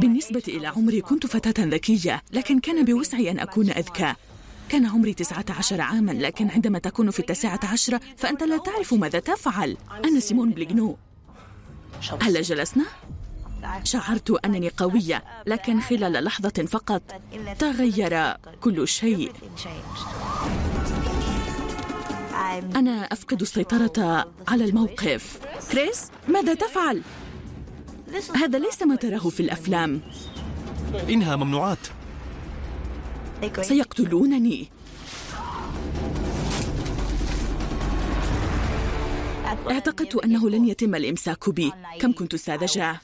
بالنسبة إلى عمري كنت فتاة ذكية لكن كان بوسعي أن أكون أذكى. كان عمري تسعة عشر عاما لكن عندما تكون في التاسعة عشرة فأنت لا تعرف ماذا تفعل. أنا سيمون بليغنو. هل جلسنا؟ شعرت أنني قوية لكن خلال لحظة فقط تغير كل شيء. أنا أفقد السيطرة على الموقف. كريس ماذا تفعل؟ هذا ليس ما تراه في الأفلام. إنها ممنوعات. سيقتلونني. اعتقدت أنه لن يتم الإمساك بي. كم كنت ساذجة.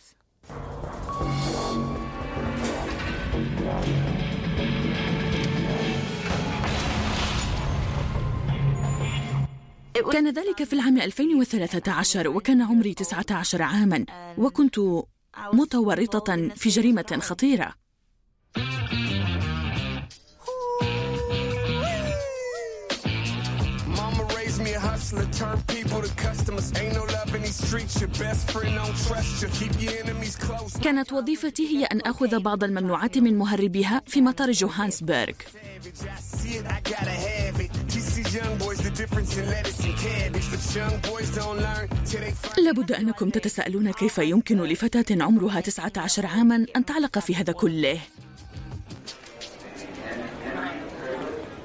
كان ذلك في العام 2013 وكان عمري 19 عاما وكنت متورطة في جريمة خطيرة. كانت وظيفتي هي أن أخذ بعض الممنوعات من مهربيها في مطار جوهانسبرغ. لابد أنكم تتساءلون كيف يمكن لفتاة عمرها 19 عاما أن تعلق في هذا كله.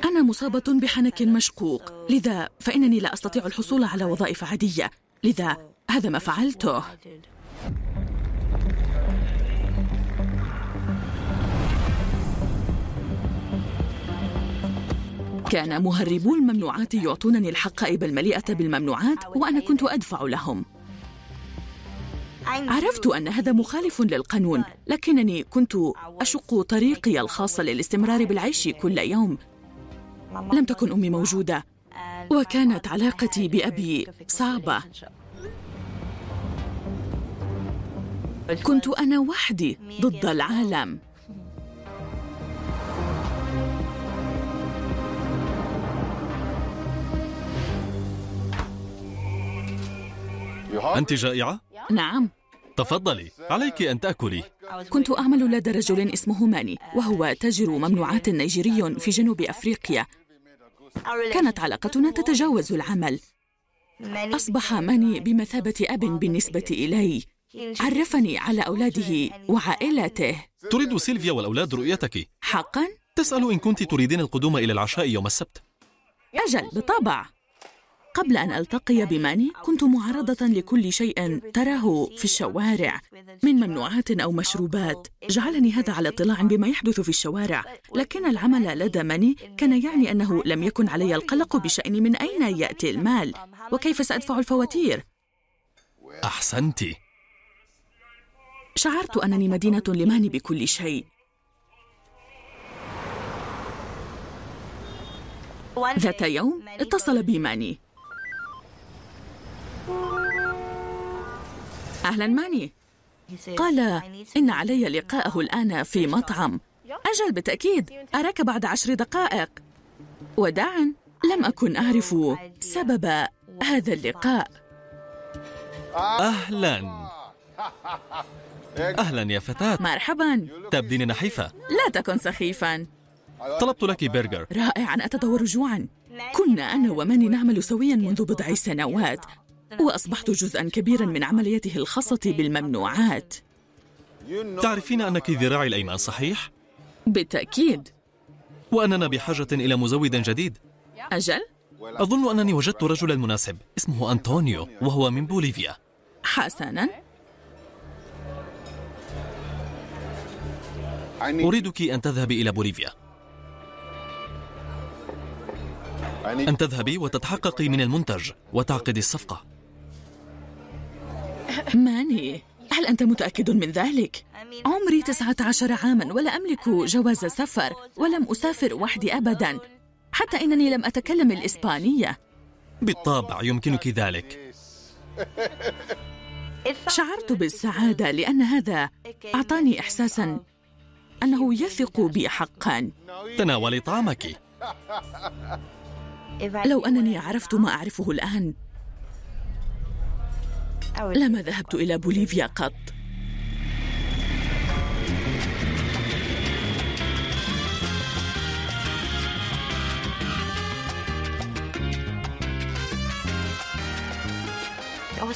أنا مصابة بحنك مشقوق. لذا فإنني لا أستطيع الحصول على وظائف عادية. لذا هذا ما فعلته. كان مهربو الممنوعات يعطونني الحقائب المليئة بالممنوعات وأنا كنت أدفع لهم. عرفت أن هذا مخالف للقانون لكنني كنت أشق طريقي الخاص للاستمرار بالعيش كل يوم. لم تكن أمي موجودة وكانت علاقتي بأبي صعبة. كنت أنا وحدي ضد العالم. أنت جائعة؟ نعم. تفضلي عليك أن تأكلي. كنت أعمل لدى رجل اسمه ماني وهو تاجر ممنوعات نيجيري في جنوب أفريقيا. كانت علاقتنا تتجاوز العمل. أصبح ماني بمثابة أب بالنسبة إلي. عرفني على أولاده وعائلته. تريد سيلفيا والأولاد رؤيتك. حقا؟ تسأل إن كنت تريدين القدوم إلى العشاء يوم السبت. أجل بالطبع. قبل أن ألتقي بماني كنت معرضة لكل شيء تراه في الشوارع من ممنوعات أو مشروبات. جعلني هذا على اطلاع بما يحدث في الشوارع. لكن العمل لدى ماني كان يعني أنه لم يكن علي القلق بشأن من أين يأتي المال. وكيف سأدفع الفواتير؟ أحسنت. شعرت أنني مدينة لماني بكل شيء. ذات يوم اتصل بي ماني أهلا ماني. قال إن علي لقاءه الآن في مطعم. أجل بالتأكيد أراك بعد عشر دقائق. وداعا لم أكن أعرف سبب هذا اللقاء. أهلا. أهلا يا فتاة. مرحبا. تبدين نحيفة. لا تكن سخيفا. طلبت لك برجر. رائعا أتدور جوعا. كنا أنا وماني نعمل سويا منذ بضع سنوات. وأصبحت جزءا كبيرا من عمليته الخاصة بالممنوعات. تعرفين أنك ذراعي الأيمن صحيح؟ بالتأكيد. وأننا بحاجة إلى مزود جديد. أجل؟ أظن أنني وجدت رجلا مناسب اسمه أنطونيو وهو من بوليفيا. حسنا. أريدك أن تذهبي إلى بوليفيا. أن تذهبي وتتحققي من المنتج وتعقدي الصفقة. ماني. هل أنت متأكد من ذلك؟ عمري تسعة عشر عاما ولا أملك جواز سفر ولم أسافر وحدي أبدا حتى إنني لم أتكلم الإسبانية. بالطبع يمكنك ذلك. شعرت بالسعادة لأن هذا أعطاني إحساسا أنه يثق بي حقا. تناولي طعامك لو أنني عرفت ما أعرفه الآن لما ذهبت إلى بوليفيا قط.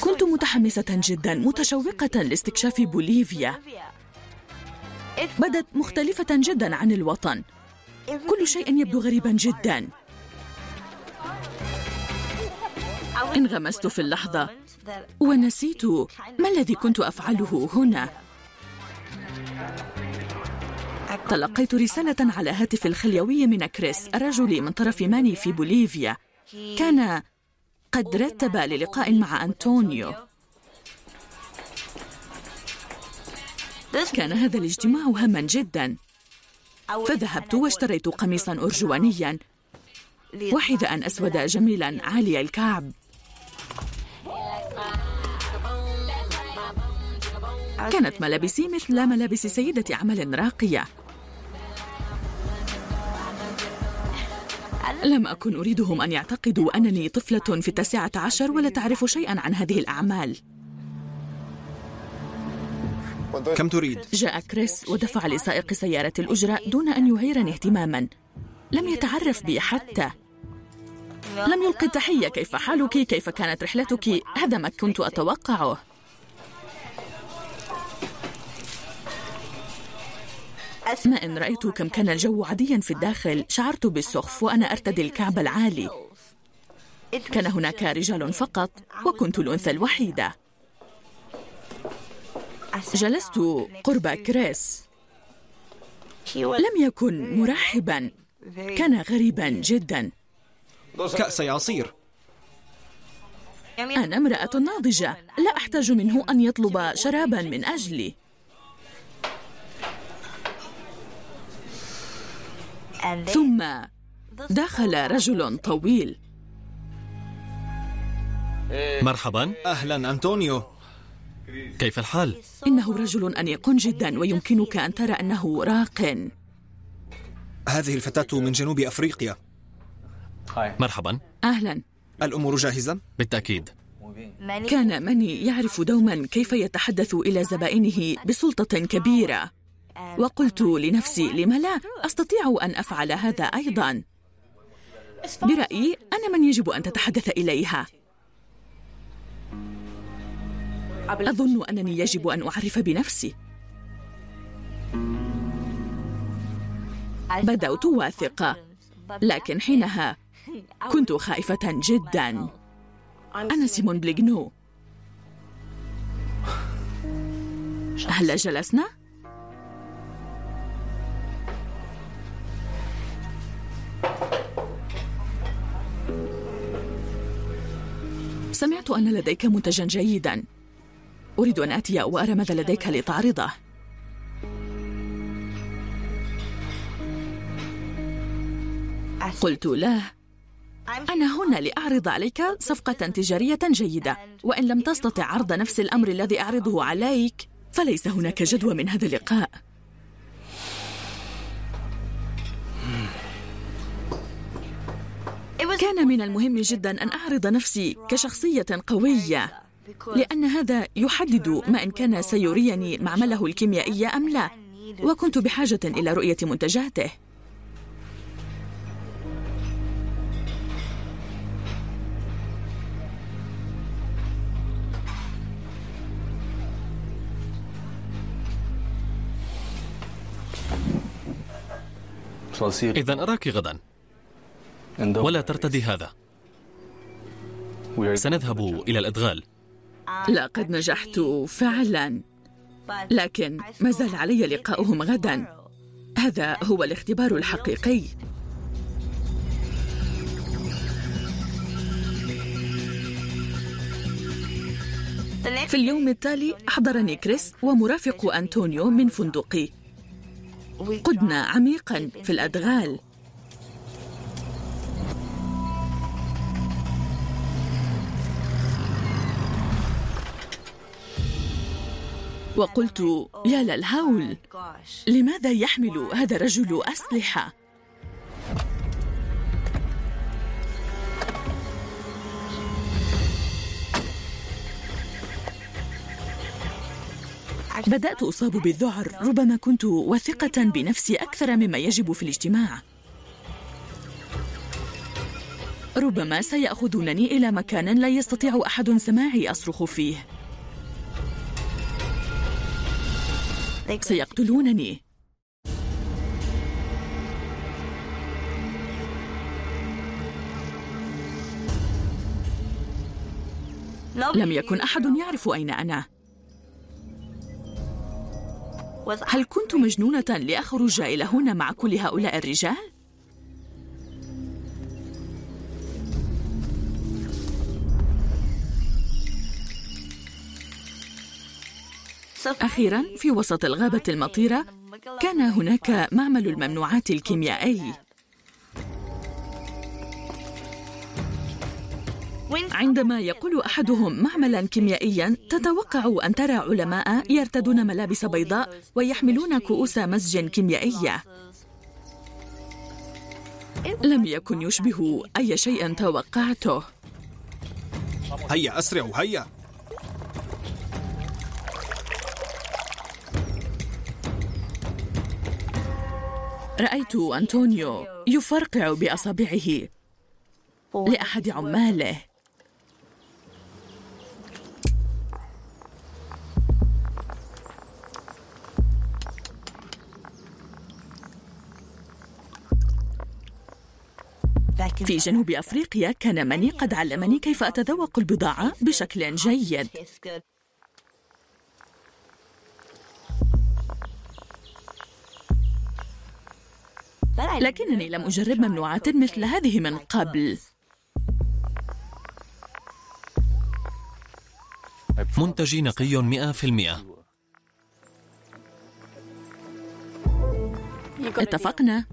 كنت متحمسة جدا متشوقة لاستكشاف بوليفيا. بدت مختلفة جدا عن الوطن. كل شيء يبدو غريبا جدا. انغمست في اللحظة. ونسيت ما الذي كنت أفعله هنا. تلقيت رسالة على هاتفي الخليوي من كريس الرجل من طرف ماني في بوليفيا. كان قد رتب للقاء مع أنطونيو. كان هذا الاجتماع هاما جدا. فذهبت واشتريت قميصا أرجوانيا. وحذاء أسود جميلا عالي الكعب. كانت ملابسي مثل ملابس سيدة عمل راقية. لم أكن أريدهم أن يعتقدوا أنني طفلة في التاسعة عشر ولا تعرف شيئا عن هذه الأعمال. كم تريد؟ جاء كريس ودفع لسائق سيارة الأجرة دون أن يعيرني اهتماما. لم يتعرف بي حتى. لم يلقي تحية كيف حالك؟ كيف كانت رحلتك؟ هذا ما كنت أتوقعه. ما إن رأيت كم كان الجو عاديا في الداخل شعرت بالسخف وأنا أرتدي الكعب العالي. كان هناك رجال فقط وكنت الأنثى الوحيدة. جلست قرب كريس. لم يكن مرحبا. كان غريبا جدا. كأس عصير. أنا امرأة ناضجة لا أحتاج منه أن يطلب شرابا من أجلي. ثم دخل رجل طويل. مرحبا. أهلا أنطونيو. كيف الحال؟ إنه رجل أنيق جدا ويمكنك أن ترى أنه راق. هذه الفتاة من جنوب أفريقيا. مرحبا. أهلا. الأمور جاهزة؟ بالتأكيد. كان مني يعرف دوما كيف يتحدث إلى زبائنه بسلطة كبيرة. وقلت لنفسي لم لا؟ أستطيع أن أفعل هذا أيضا. برأيي أنا من يجب أن تتحدث إليها. أظن أنني يجب أن أعرف بنفسي. بدأت واثقة لكن حينها كنت خائفة جدا. أنا سيمون بليغنو. هل جلسنا؟ سمعت أن لديك منتجا جيدا. أريد أن آتي وأرى ماذا لديك لتعرضه. قلت له أنا هنا لأعرض عليك صفقة تجارية جيدة. وإن لم تستطع عرض نفس الأمر الذي أعرضه عليك فليس هناك جدوى من هذا اللقاء. كان من المهم جدا أن أعرض نفسي كشخصية قوية لأن هذا يحدد ما إن كان سيريني معمله الكيميائي أم لا وكنت بحاجة إلى رؤية منتجاته. إذا أراك غدا. ولا ترتدي هذا. سنذهب إلى الأدغال. لقد نجحت فعلا. لكن ما زال علي لقاؤهم غدا. هذا هو الاختبار الحقيقي. في اليوم التالي أحضرني كريس ومرافق أنطونيو من فندقي. قدنا عميقا في الأدغال. وقلت يا للهول لماذا يحمل هذا الرجل أسلحة؟ بدأت أصاب بالذعر ربما كنت واثقة بنفسي أكثر مما يجب في الاجتماع ربما سيأخذونني إلى مكان لا يستطيع أحد سماعي أصرخ فيه سيقتلونني. لم يكن أحد يعرف أين أنا. هل كنت مجنونة لأخرج إلى هنا مع كل هؤلاء الرجال؟ أخيرا في وسط الغابة المطيرة كان هناك معمل الممنوعات الكيميائي. عندما يقول أحدهم معملا كيميائيا تتوقع أن ترى علماء يرتدون ملابس بيضاء ويحملون كؤوس مزج كيميائية. لم يكن يشبه أي شيء توقعته. هيا أسرعوا هيا. رأيت أنطونيو يفرقع بأصابعه لأحد عماله. في جنوب أفريقيا كان ماني قد علمني كيف أتذوق البضاعة بشكل جيد. لكنني لم أجرب ممنوعات مثل هذه من قبل. منتجي نقي مئة في المئة. اتفقنا.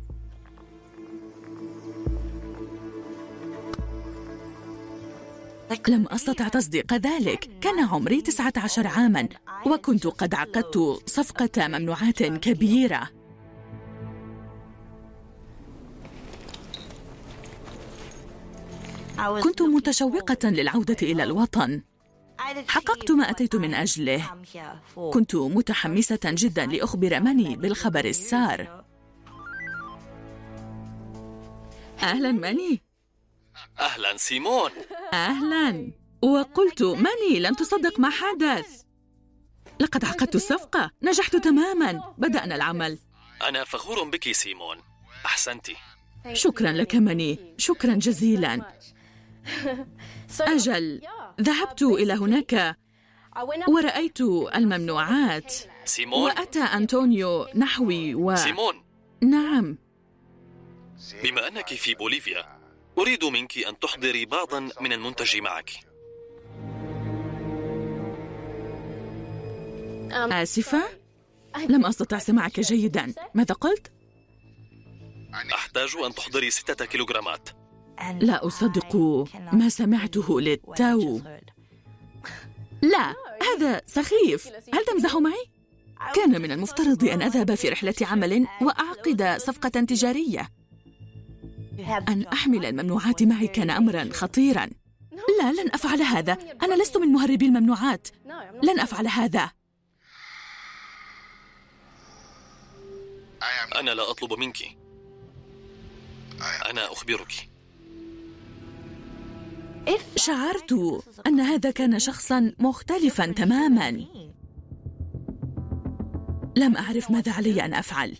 لم أستطع تصديق ذلك. كان عمري 19 عاما وكنت قد عقدت صفقة ممنوعات كبيرة. كنت متشوقة للعودة إلى الوطن. حققت ما أتيت من أجله. كنت متحمسة جدا لأخبر ماني بالخبر السار. أهلا ماني أهلا سيمون. أهلا. وقلت ماني لن تصدق ما حدث. لقد عقدت الصفقة. نجحت تماما. بدأنا العمل. أنا فخور بك سيمون. أحسنت. شكرا لك ماني شكرا جزيلا. أجل ذهبت إلى هناك ورأيت الممنوعات. سيمون؟ وأتى أنطونيو نحوي و... سيمون. نعم. بما أنك في بوليفيا أريد منك أن تحضري بعضا من المنتج معك. آسفة؟ لم أستطع سماعك جيدا. ماذا قلت؟ أحتاج أن تحضري ستة كيلوغرامات. لا أصدق ما سمعته للتو لا هذا سخيف. هل تمزح معي؟ كان من المفترض أن أذهب في رحلة عمل وأعقد صفقة تجارية. أن أحمل الممنوعات معي كان أمرا خطيرا. لا لن أفعل هذا. أنا لست من مهربي الممنوعات. لن أفعل هذا. أنا لا أطلب منك. أنا أخبرك. شعرت أن هذا كان شخصا مختلفا تماما. لم أعرف ماذا علي أن أفعل.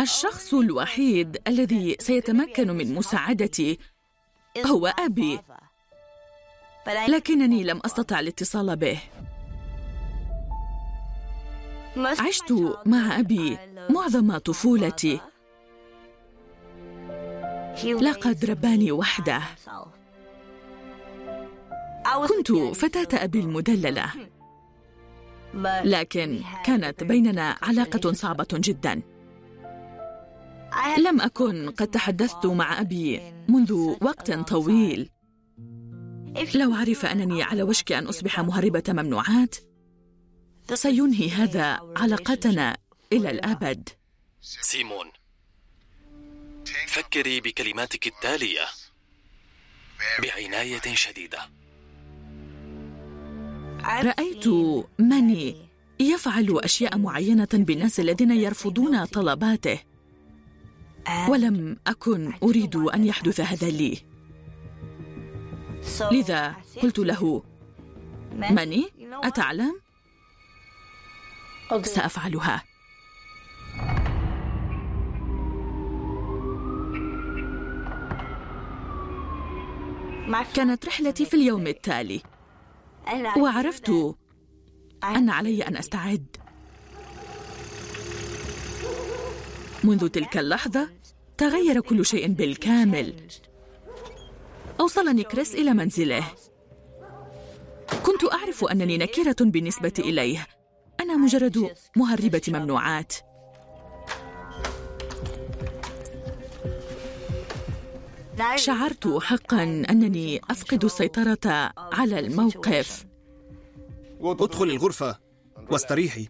الشخص الوحيد الذي سيتمكن من مساعدتي هو أبي. لكنني لم أستطع الاتصال به. عشت مع أبي معظم طفولتي. لقد رباني وحده. كنت فتاة أبي المدللة. لكن كانت بيننا علاقة صعبة جدا. لم أكن قد تحدثت مع أبي منذ وقت طويل. لو عرف أنني على وشك أن أصبح مهربة ممنوعات سينهي هذا علاقتنا إلى الأبد. سيمون. فكري بكلماتك التالية. بعناية شديدة. رأيت ماني يفعل أشياء معينة بالناس الذين يرفضون طلباته. ولم أكن أريد أن يحدث هذا لي. لذا قلت له ماني أتعلم؟ سأفعلها. كانت رحلتي في اليوم التالي. وعرفت أن علي أن أستعد. منذ تلك اللحظة تغير كل شيء بالكامل. أوصلني كريس إلى منزله. كنت أعرف أنني نكرة بالنسبة إليه. أنا مجرد مهربة ممنوعات. شعرت حقا أنني أفقد السيطرة على الموقف. ادخل الغرفة واستريحي.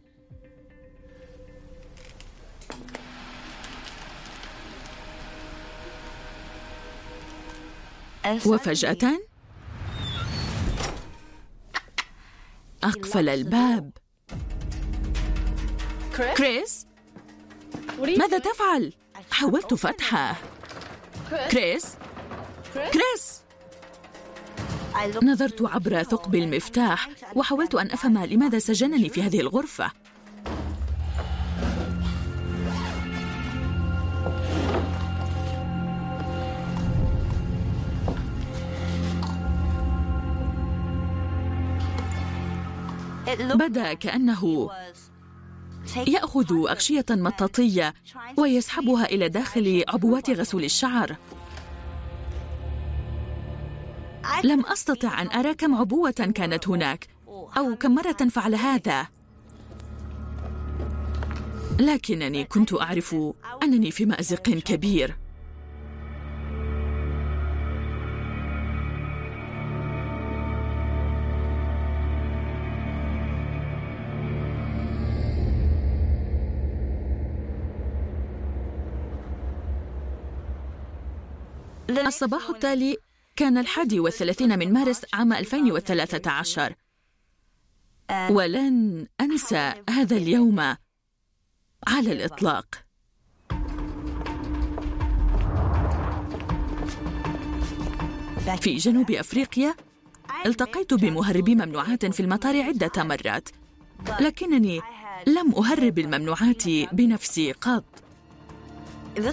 وفجأة أقفل الباب. كريس؟ ماذا تفعل؟ حاولت فتحه. كريس؟ كريس! نظرت عبر ثقب المفتاح وحاولت أن أفهم لماذا سجنني في هذه الغرفة. بدا كأنه يأخذ أغشية مطاطية ويسحبها إلى داخل عبوات غسول الشعر. لم أستطع أن أرى كم عبوة كانت هناك أو كم مرة فعل هذا. لكنني كنت أعرف أنني في مأزق كبير. الصباح التالي كان الحادي والثلاثين من مارس عام 2013 ولن أنسى هذا اليوم على الإطلاق. في جنوب أفريقيا التقيت بمهربي ممنوعات في المطار عدة مرات لكنني لم أهرب الممنوعات بنفسي قط.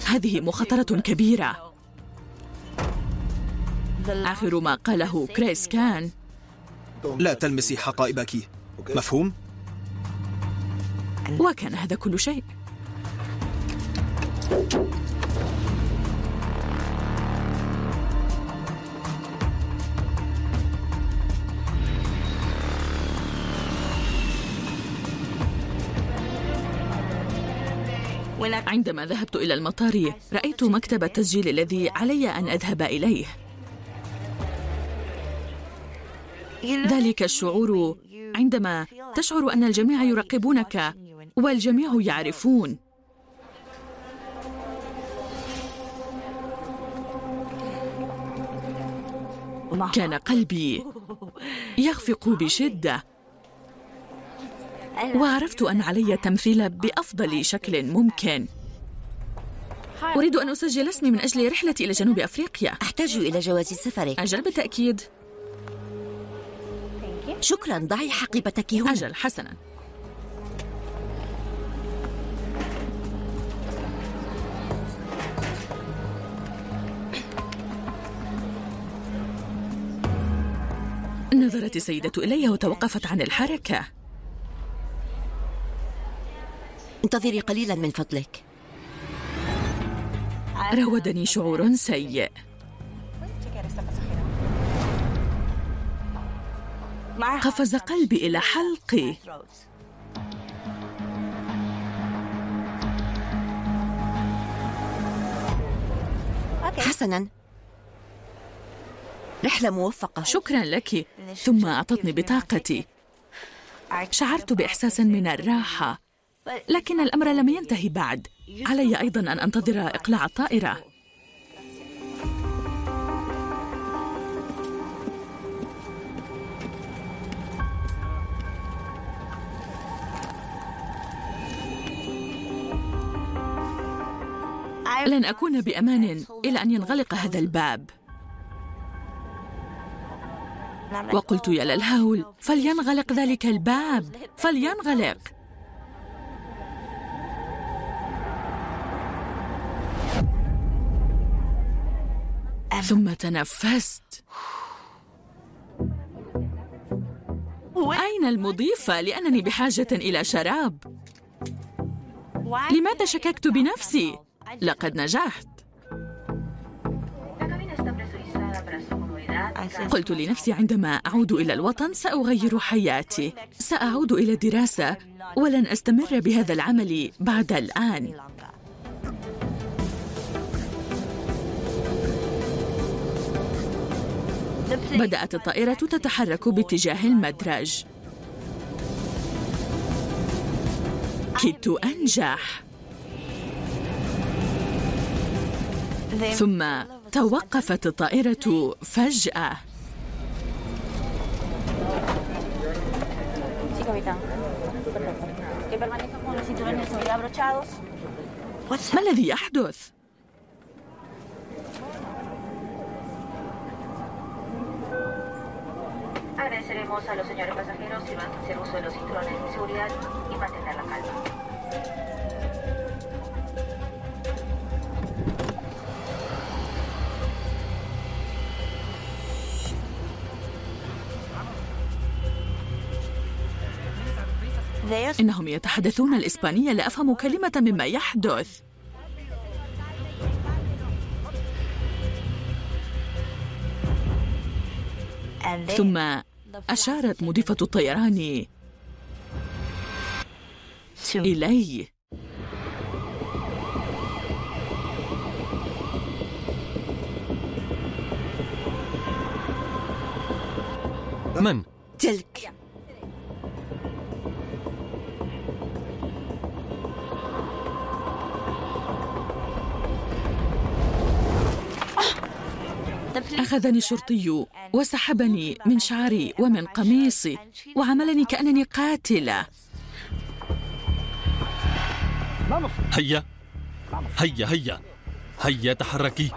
هذه مخاطرة كبيرة. آخر ما قاله كريس كان. لا تلمسي حقائبك. مفهوم؟ وكان هذا كل شيء. عندما ذهبت إلى المطار رأيت مكتب التسجيل الذي علي أن أذهب إليه. ذلك الشعور عندما تشعر أن الجميع يراقبونك والجميع يعرفون. كان قلبي يخفق بشدة وعرفت أن علي التمثيل بأفضل شكل ممكن. أريد أن أسجل اسمي من أجل رحلتي إلى جنوب أفريقيا. أحتاج إلى جواز السفر أجل بالتأكيد. شكرا ضعي حقيبتك هنا. أجل حسنا. نظرت السيدة إلي وتوقفت عن الحركة. انتظري قليلا من فضلك. راودني شعور سيء. قفز قلبي إلى حلقي. حسنا. رحلة موفقة. شكرا لك. ثم أعطتني بطاقتي. شعرت بإحساس من الراحة لكن الأمر لم ينتهي بعد. علي أيضا أن أنتظر إقلاع الطائرة. لن أكون بأمان إلى أن ينغلق هذا الباب. وقلت يا للهول فلينغلق ذلك الباب فلينغلق. ثم تنفست. أين المضيفة لأنني بحاجة إلى شراب. لماذا شككت بنفسي؟ لقد نجحت. قلت لنفسي عندما أعود إلى الوطن سأغير حياتي. سأعود إلى الدراسة ولن أستمر بهذا العمل بعد الآن. بدأت الطائرة تتحرك باتجاه المدرج. كدت أنجح. ثم توقفت الطائرة فجأة. ما الذي يحدث؟ Agradeceremos a los señores pasajeros si van a hacer uso de los cinturones de seguridad y mantener la calma. إنهم يتحدثون الإسبانية لا أفهم كلمة مما يحدث. ثم أشارت مضيفة الطيران إلي. من؟ تلك أخذني الشرطي وسحبني من شعري ومن قميصي وعملني كأنني قاتلة. هيا. هيا هيا. هيا تحركي.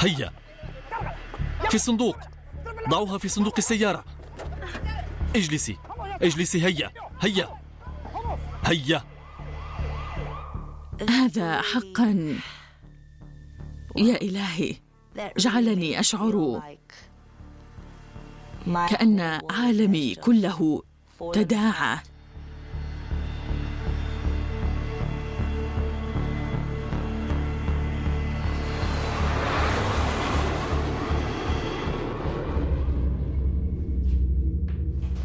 هيا. في الصندوق ضعوها في صندوق السيارة. اجلسي. اجلسي. هيا. هيا. هيا. هذا حقا. يا إلهي. جعلني أشعر كأن عالمي كله تداعى.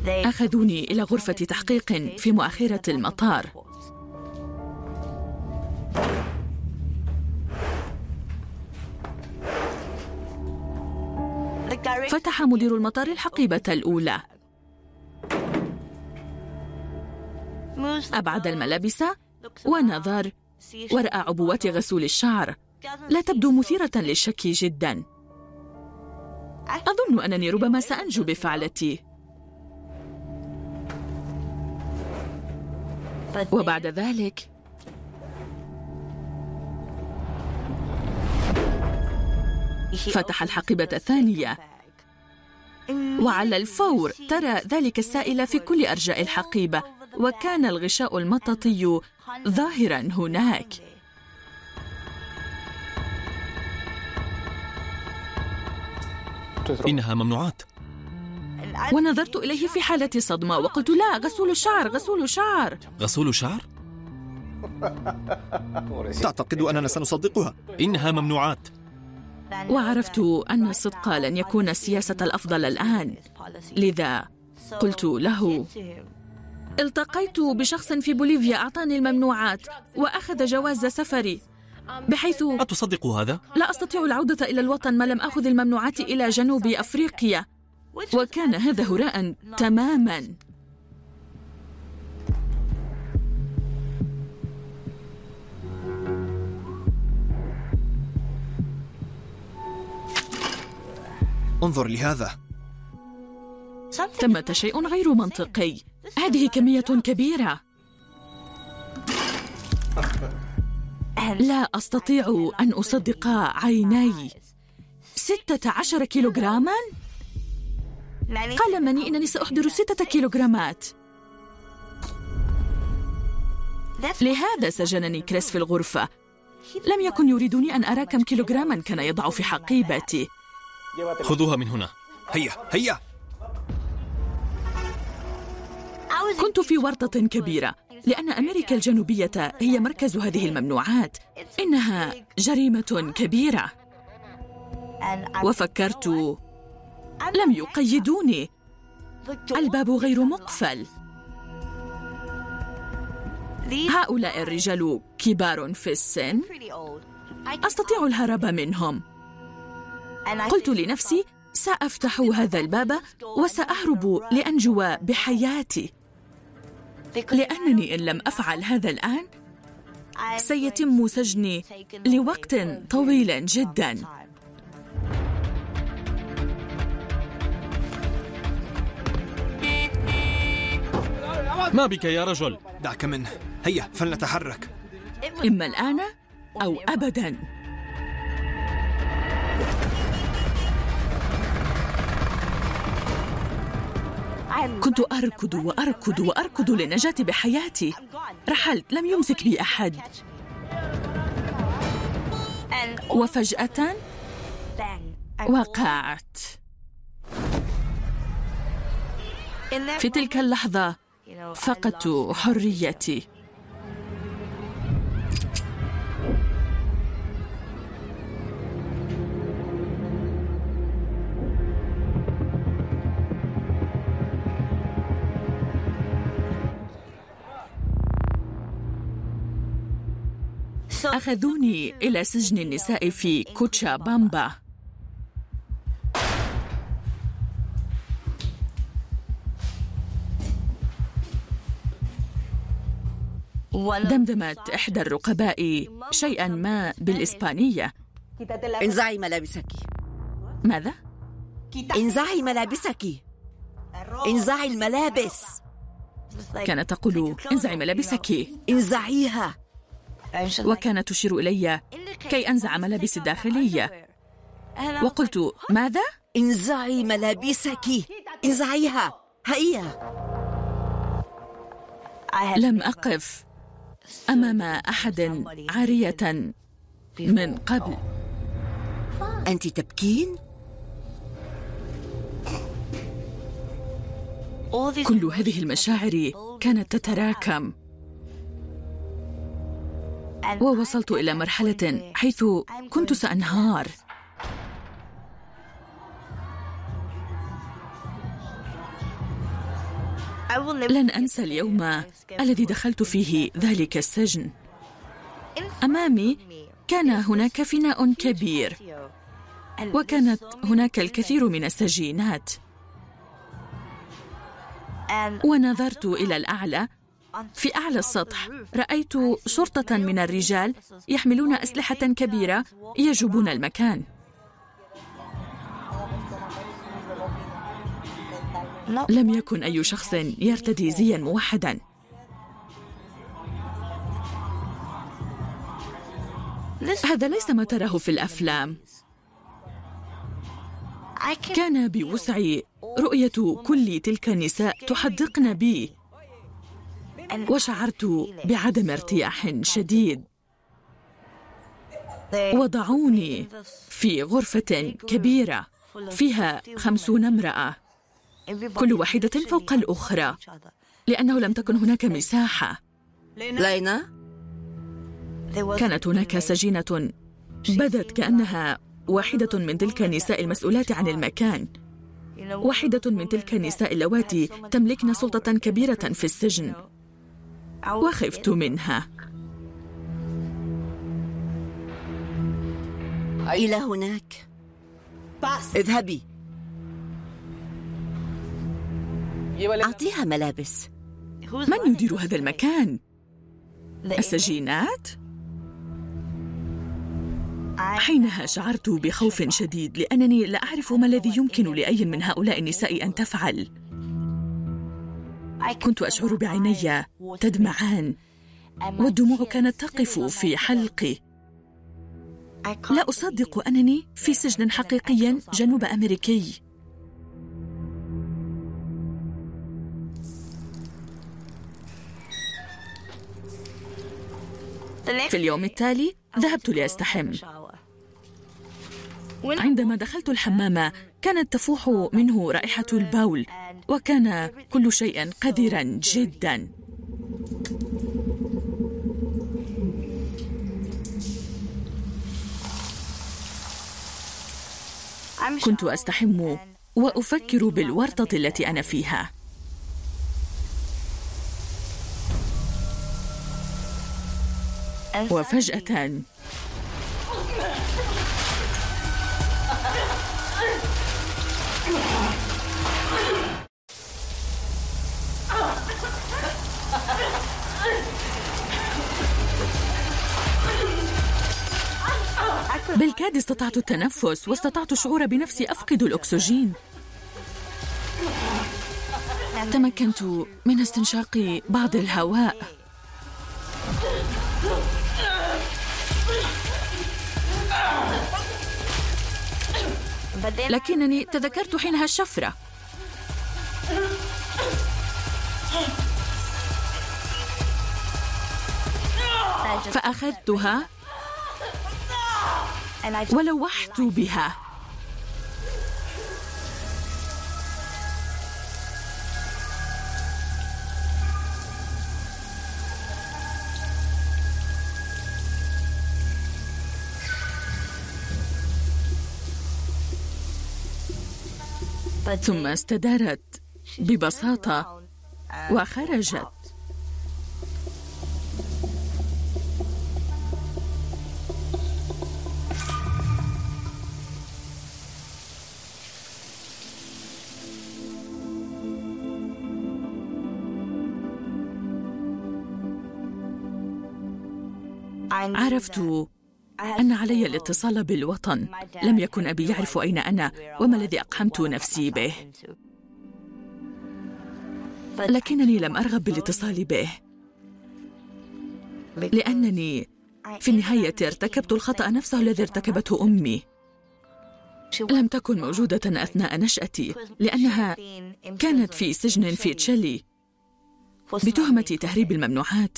أخذوني إلى غرفة تحقيق في مؤخرة المطار. فتح مدير المطار الحقيبة الأولى. أبعد الملابس ونظر ورأى عبوات غسول الشعر. لا تبدو مثيرة للشك جدا. أظن أنني ربما سأنجو بفعلتي. وبعد ذلك فتح الحقيبة الثانية. وعلى الفور ترى ذلك السائل في كل أرجاء الحقيبة وكان الغشاء المطاطي ظاهرا هناك. إنها ممنوعات. ونظرت إليه في حالة صدمة وقلت لا غسول شعر غسول شعر غسول شعر تعتقد أننا سنصدقها. إنها ممنوعات. وعرفت أن الصدق لن يكون السياسة الأفضل الآن. لذا قلت له التقيت بشخص في بوليفيا أعطاني الممنوعات وأخذ جواز سفري بحيث أتصدق هذا؟ لا أستطيع العودة إلى الوطن ما لم أخذ الممنوعات إلى جنوب أفريقيا. وكان هذا هراء تماما. انظر لهذا. ثمة شيء غير منطقي. هذه كمية كبيرة. لا أستطيع أن أصدق عيني. ستة عشر كيلوغراما؟ قال ماني إنني سأحضر ستة كيلوغرامات. لهذا سجنني كريس في الغرفة. لم يكن يريدني أن أرى كم كيلوغراما كان يضع في حقيبتي. خذوها من هنا. هيا هيا. كنت في ورطة كبيرة لأن أمريكا الجنوبية هي مركز هذه الممنوعات. إنها جريمة كبيرة. وفكرت لم يقيدوني. الباب غير مقفل. هؤلاء الرجال كبار في السن. أستطيع الهرب منهم. قلت لنفسي سأفتح هذا الباب وسأهرب لأنجو بحياتي. لأنني إن لم أفعل هذا الآن سيتم سجني لوقت طويل جدا. ما بك يا رجل؟ دعك منه هيا فلنتحرك. إما الآن أو أبدا. كنت أركض وأركض وأركض للنجاة بحياتي. رحلت لم يمسك بي أحد. وفجأة وقعت. في تلك اللحظة فقدت حريتي. أخذوني إلى سجن النساء في كوتشا بامبا دمدمت إحدى الرقباء شيئا ما بالإسبانية. انزعي ملابسك. ماذا؟ انزعي ملابسك. انزعي الملابس. كانت تقول انزعي ملابسك. انزعيها وكانت تشير إلي كي أنزع ملابسي الداخلية. وقلت ماذا؟ انزعي ملابسك. انزعيها. هيا. لم أقف أمام أحد عارية من قبل. أنت تبكين؟ كل هذه المشاعر كانت تتراكم. ووصلت إلى مرحلة حيث كنت سأنهار. لن أنسى اليوم الذي دخلت فيه ذلك السجن. أمامي كان هناك فناء كبير وكانت هناك الكثير من السجينات. ونظرت إلى الأعلى في أعلى السطح رأيت شرطة من الرجال يحملون أسلحة كبيرة يجوبون المكان. لم يكن أي شخص يرتدي زيا موحدا. هذا ليس ما تراه في الأفلام. كان بوسعي رؤية كل تلك النساء تحدقن بي. وشعرت بعدم ارتياح شديد. وضعوني في غرفة كبيرة فيها خمسون امرأة كل واحدة فوق الأخرى لأنه لم تكن هناك مساحة. لينا؟ كانت هناك سجينة بدت كأنها واحدة من تلك النساء المسؤولات عن المكان. واحدة من تلك النساء اللواتي تملكن سلطة كبيرة في السجن. وخفت منها. إلى هناك. اذهبي. أعطيها ملابس. من يدير هذا المكان؟ السجينات؟ حينها شعرت بخوف شديد لأنني لا أعرف ما الذي يمكن لأي من هؤلاء النساء أن تفعل. كنت أشعر بعيني تدمعان والدموع كانت تقف في حلقي. لا أصدق أنني في سجن حقيقي جنوب أمريكي. في اليوم التالي ذهبت لأستحم. عندما دخلت الحمام كانت تفوح منه رائحة البول. وكان كل شيء قذرا جدا. كنت أستحم وأفكر بالورطة التي أنا فيها. وفجأة بالكاد استطعت التنفس واستطعت الشعور بنفسي أفقد الأكسجين. تمكنت من استنشاق بعض الهواء. لكنني تذكرت حينها الشفرة. فأخذتها ولوحت بها. ثم استدارت ببساطة وخرجت. عرفت أن علي الاتصال بالوطن. لم يكن أبي يعرف أين أنا وما الذي أقحمت نفسي به. لكنني لم أرغب بالاتصال به. لأنني في النهاية ارتكبت الخطأ نفسه الذي ارتكبته أمي. لم تكن موجودة أثناء نشأتي لأنها كانت في سجن في تشيلي. بتهمة تهريب الممنوعات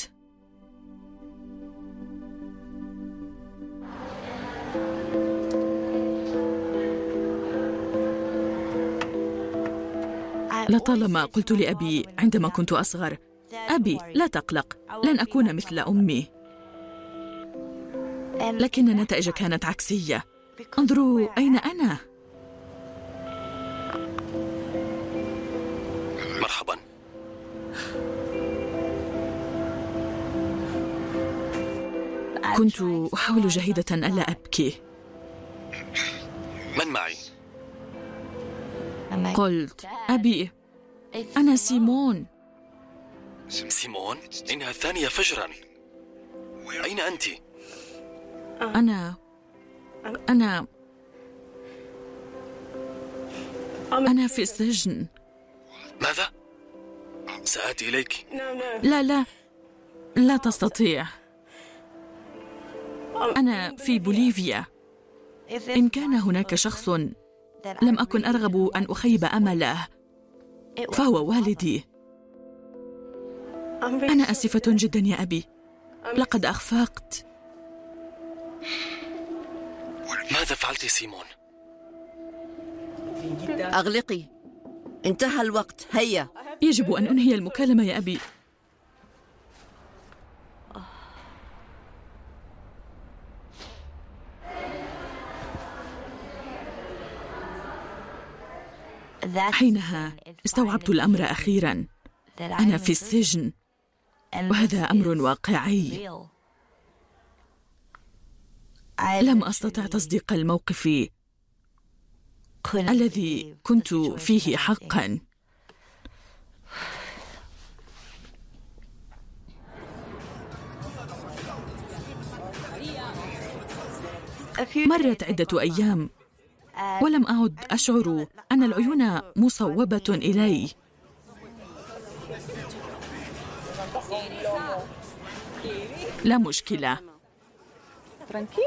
لطالما قلت لأبي عندما كنت أصغر. أبي لا تقلق لن أكون مثل أمي. لكن النتائج كانت عكسية. انظروا أين أنا. مرحبا. كنت أحاول جاهدة ألا أبكي. قلت أبي أنا سيمون. سيمون إنها الثانية فجرا. أين أنت؟ أنا أنا أنا في السجن. ماذا؟ سآتي إليك. لا لا لا تستطيع. أنا في بوليفيا. إن كان هناك شخص لم أكن أرغب أن أخيب أمله فهو والدي. أنا آسفة جدا يا أبي. لقد أخفقت. ماذا فعلت سيمون؟ أغلقي. انتهى الوقت. هيا. يجب أن أنهي المكالمة يا أبي. حينها استوعبت الأمر أخيرا. أنا في السجن. وهذا أمر واقعي. لم أستطع تصديق الموقف الذي كنت فيه حقا. مرت عدة أيام. ولم أعد أشعر أن العيون مصوبة إلي. لا مشكلة.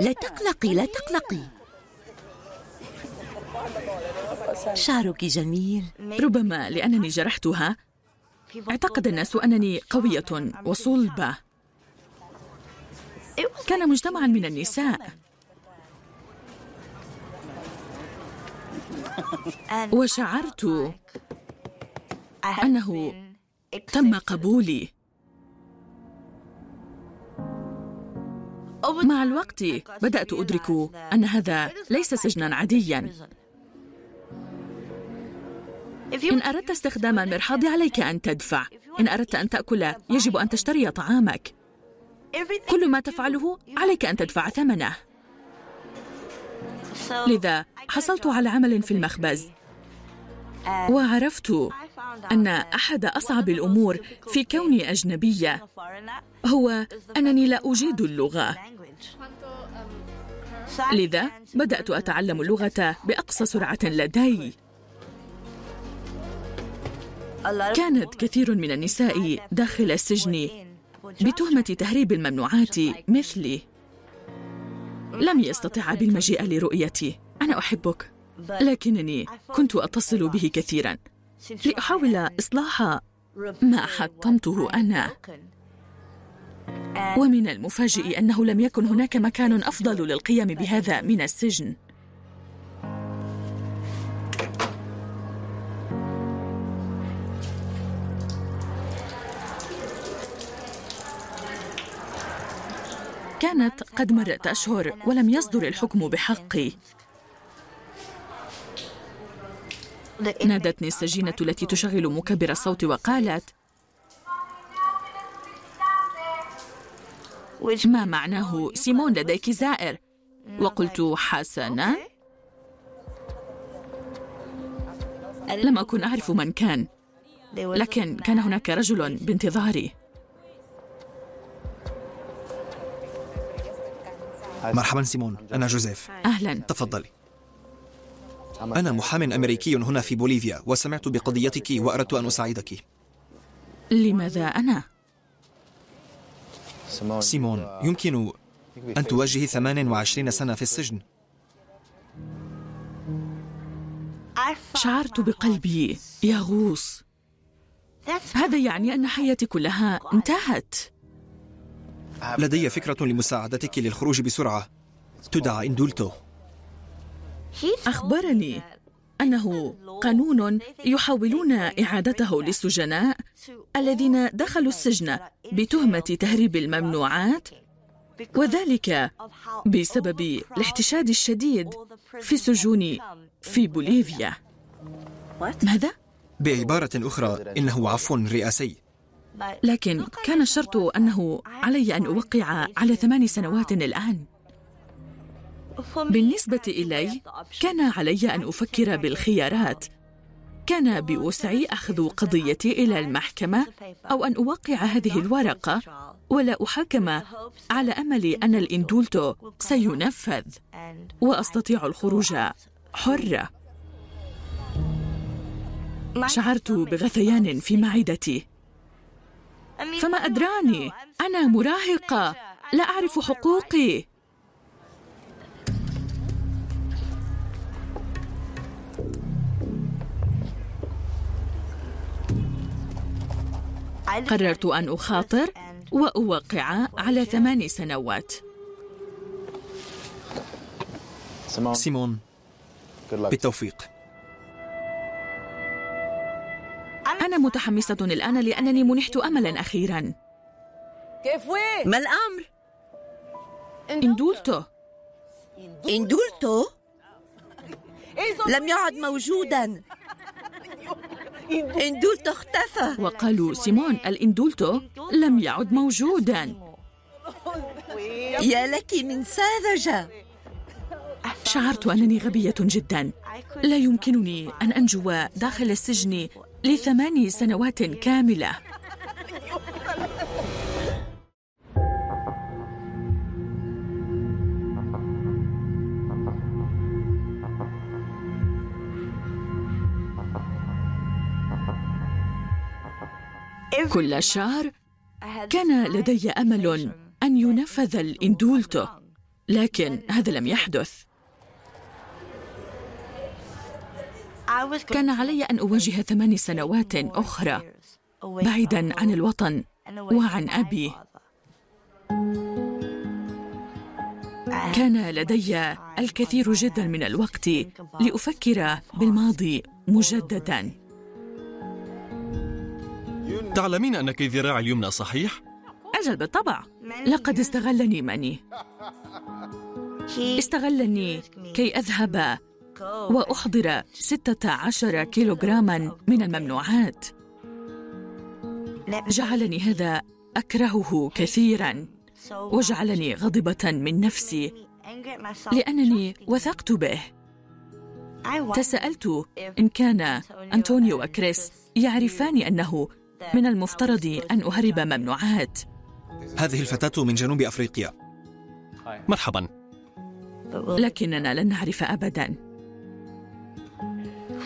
لا تقلقي لا تقلقي. شعرك جميل. ربما لأنني جرحتها. اعتقد الناس أنني قوية وصلبة. كان مجتمعا من النساء. وشعرت أنه تم قبولي. مع الوقت بدأت أدرك أن هذا ليس سجنا عاديا. إن أردت استخدام المرحاض عليك أن تدفع. إن أردت أن تأكل يجب أن تشتري طعامك. كل ما تفعله عليك أن تدفع ثمنه. لذا حصلت على عمل في المخبز. وعرفت أن أحد أصعب الأمور في كوني أجنبية هو أنني لا أجيد اللغة. لذا بدأت أتعلم اللغة بأقصى سرعة لدي. كانت كثير من النساء داخل السجن بتهمة تهريب الممنوعات مثلي. لم يستطع بالمجيء لرؤيتي. أنا أحبك. لكنني كنت أتصل به كثيرا. لأحاول إصلاح ما حطمته أنا. ومن المفاجئ أنه لم يكن هناك مكان أفضل للقيام بهذا من السجن. كانت قد مرت أشهر ولم يصدر الحكم بحقي نادتني السجينة التي تشغل مكبر الصوت وقالت ما معناه سيمون لديك زائر؟ وقلت حسنا. لم أكن أعرف من كان لكن كان هناك رجل بانتظاري. مرحبا سيمون. أنا جوزيف. أهلا. تفضلي. أنا محام أمريكي هنا في بوليفيا وسمعت بقضيتك وأردت أن أساعدك. لماذا أنا؟ سيمون يمكن أن تواجهي 28 سنة في السجن. شعرت بقلبي يغوص. هذا يعني أن حياتي كلها انتهت. لدي فكرة لمساعدتك للخروج بسرعة. تدعى إندولتو. أخبرني أنه قانون يحاولون إعادته للسجناء الذين دخلوا السجن بتهمة تهريب الممنوعات وذلك بسبب الاحتشاد الشديد في السجون في بوليفيا. ماذا؟ بعبارة أخرى إنه عفو رئاسي. لكن كان الشرط أنه علي أن أوقع على ثمان سنوات الآن. بالنسبة إلي كان علي أن أفكر بالخيارات. كان بوسعي أخذ قضيتي إلى المحكمة أو أن أوقع هذه الورقة ولا أحاكم على أمل أن الإندولتو سينفذ. وأستطيع الخروج حرة. شعرت بغثيان في معدتي. فما أدراني. أنا مراهقة. لا أعرف حقوقي. قررت أن أخاطر وأوقع على ثمان سنوات. سيمون بالتوفيق. أنا متحمسة الآن لأنني منحت أملا أخيرا. ما الأمر؟ إندولتو. إندولتو؟ لم يعد موجودا. إندولتو اختفى. وقالوا سيمون الإندولتو لم يعد موجودا. يا لك من ساذجة. شعرت أنني غبية جدا. لا يمكنني أن أنجو داخل السجن لثمان سنوات كاملة. كل شهر كان لدي أمل أن ينفذ الإندولتو لكن هذا لم يحدث. كان علي أن أواجه ثمان سنوات أخرى بعيدا عن الوطن وعن أبي. كان لدي الكثير جدا من الوقت لأفكر بالماضي مجددا. تعلمين انك ذراع اليمنى صحيح؟ أجل بالطبع. لقد استغلني ماني. استغلني كي أذهب وأحضر ستة عشر كيلوغراما من الممنوعات. جعلني هذا أكرهه كثيرا وجعلني غضبة من نفسي لأنني وثقت به. تساءلت إن كان أنطونيو وكريس يعرفان أنه من المفترض أن أهرب ممنوعات. هذه الفتاة من جنوب أفريقيا. مرحبا. لكننا لن نعرف ابدا.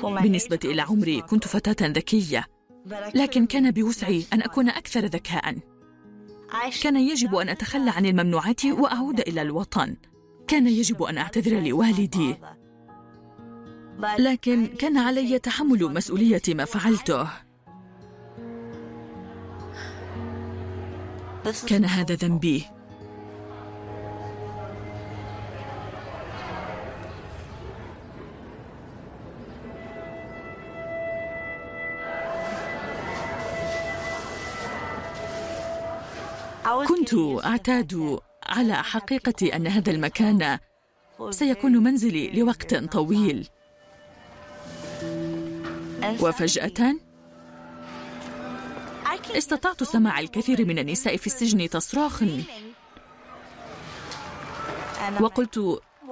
بالنسبة إلى عمري كنت فتاة ذكية لكن كان بوسعي أن أكون أكثر ذكاء. كان يجب أن أتخلى عن الممنوعات وأعود إلى الوطن. كان يجب أن أعتذر لوالدي. لكن كان علي تحمل مسؤولية ما فعلته. كان هذا ذنبي. كنت أعتاد على حقيقة أن هذا المكان سيكون منزلي لوقت طويل. وفجأة استطعت سماع الكثير من النساء في السجن تصراخن وقلت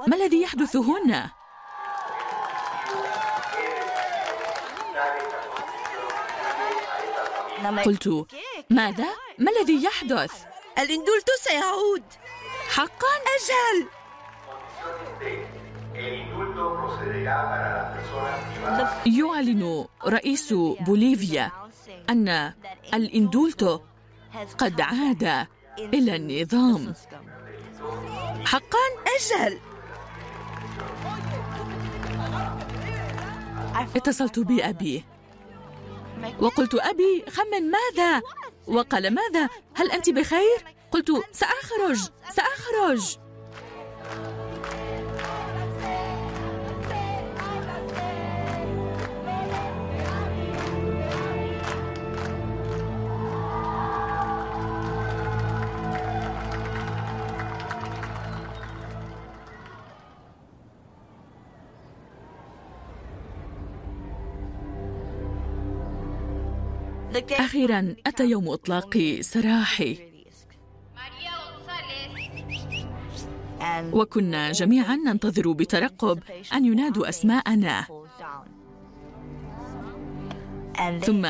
ما الذي يحدث هنا؟ قلت ماذا؟ ما الذي يحدث؟ الاندولتو سيعود. حقا؟ أجل. يعلن رئيس بوليفيا أن الإندولتو قد عاد إلى النظام. حقا. أجل. اتصلت بأبي. وقلت أبي خمن ماذا؟ وقال ماذا؟ هل أنت بخير؟ قلت سأخرج سأخرج أخيرا أتى يوم إطلاق سراحي. وكنا جميعا ننتظر بترقب أن ينادوا أسماءنا. ثم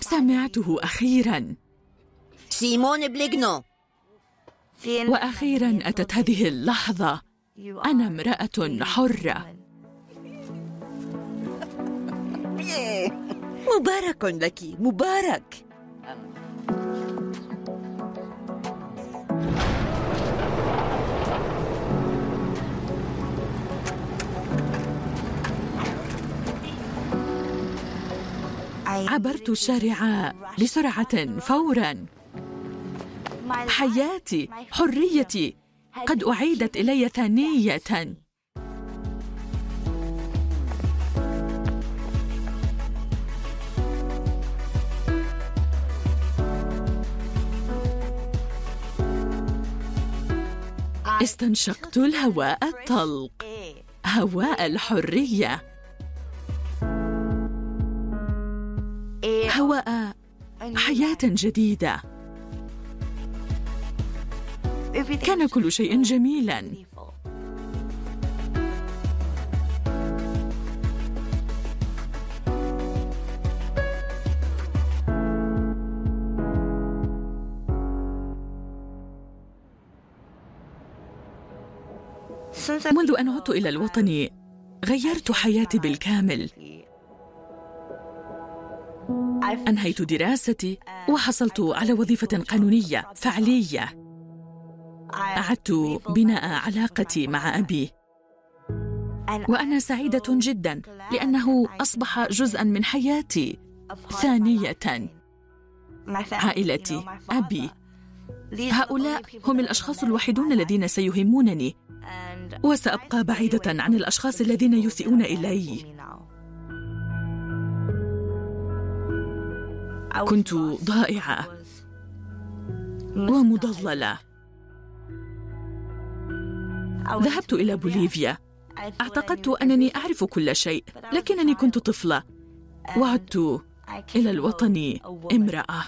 سمعته أخيرا. سيمون بليغنو. وأخيرا أتت هذه اللحظة. أنا امرأة حرة. مبارك لك مبارك. عبرت الشارع بسرعة فورا. حياتي حريتي قد أعيدت إلي ثانية. استنشقت الهواء الطلق. هواء الحرية. هواء حياة جديدة. كان كل شيء جميلا. منذ أن عدت إلى الوطن غيرت حياتي بالكامل. أنهيت دراستي وحصلت على وظيفة قانونية فعلية. أعدت بناء علاقتي مع أبي. وأنا سعيدة جدا لأنه أصبح جزءا من حياتي. ثانية عائلتي أبي. هؤلاء هم الأشخاص الوحيدون الذين سيهمونني. وسأبقى بعيدة عن الأشخاص الذين يسيئون إلي. كنت ضائعة ومضللة. ذهبت إلى بوليفيا. أعتقدت أنني أعرف كل شيء لكنني كنت طفلة. وعدت إلى الوطن امرأة.